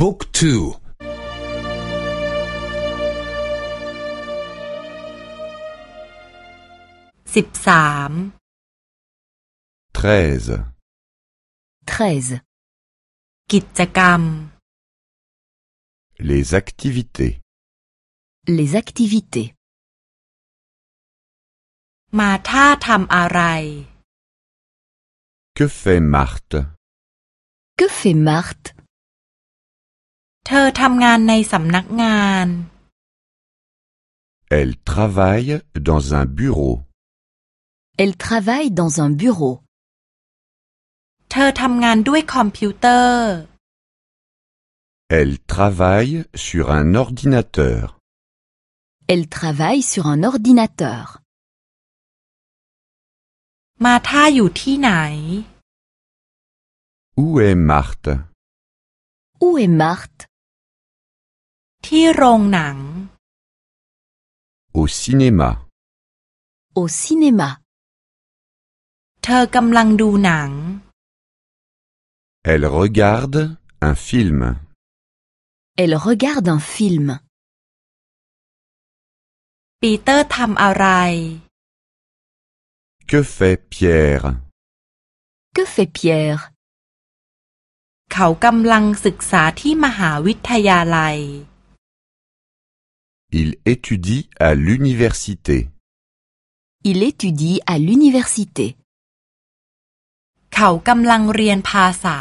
บุ๊กทู สิบสาม treize, 13. กิจกรรม les activités, Les activités. มาท่าทำอะไร que fait Marthe Que fait Marthe เธอทำงานในสำนักงาน Elle travaille dans un bureau. Elle travaille dans un bureau. เธอทำงานด้วยคอมพิวเตอร์ Elle travaille sur un ordinateur. Elle travaille sur un ordinateur. มาท่าอยู่ที่ไหน Où est Marthe Où est Marthe ที่โรงหนัง Au cinéma. Au cinéma. เธอกำลังดูหนัง Elle regarde un film. Elle regarde un film. ปีเตอร์ทำอะไร Que fait Pierre Que fait Pierre เขากำลังศึกษาที่มหาวิทยาลัย Il étudie à l'université. Il étudie à l'université. เขากำลังเรียนภาษา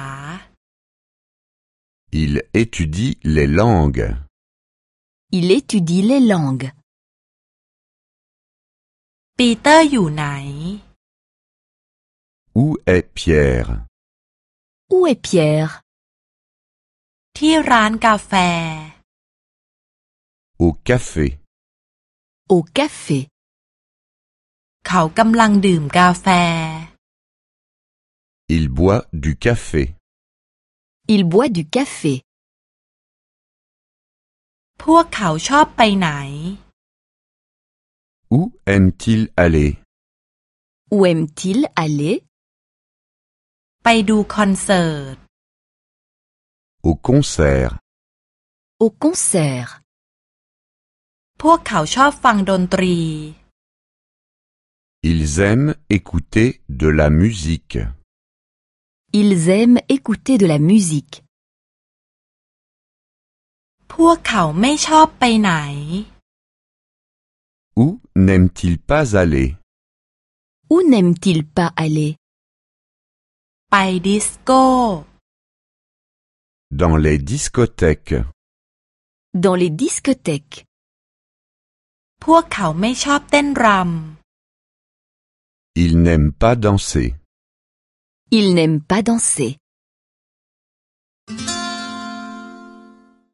Il étudie les langues. Il étudie les langues. ปีเตอร์อยู่ไหน Où est Pierre Où est Pierre ที่ร้านกาแฟ Au café. Au café. เขากำลังดื่มกาแฟ Il boit du café. Il boit du café. พวกเขาชอบไปไหน Où aime-t-il aller Où aime-t-il aller ไปดูคอนเสิร์ต Au concert. Au concert. พวกเขาชอบฟังดนตรี Ils aiment écouter de la musique. Ils aiment écouter de la musique. พวกเขาไม่ชอบไปไหน Où n'aime-t-il pas aller Où n'aime-t-il pas aller ไปดิสโก้ Dans les discothèques. Dans les discothèques. พวกเขาไม่ชอบเต้นร Il n'aime pas danser. Il n'aime pas danser.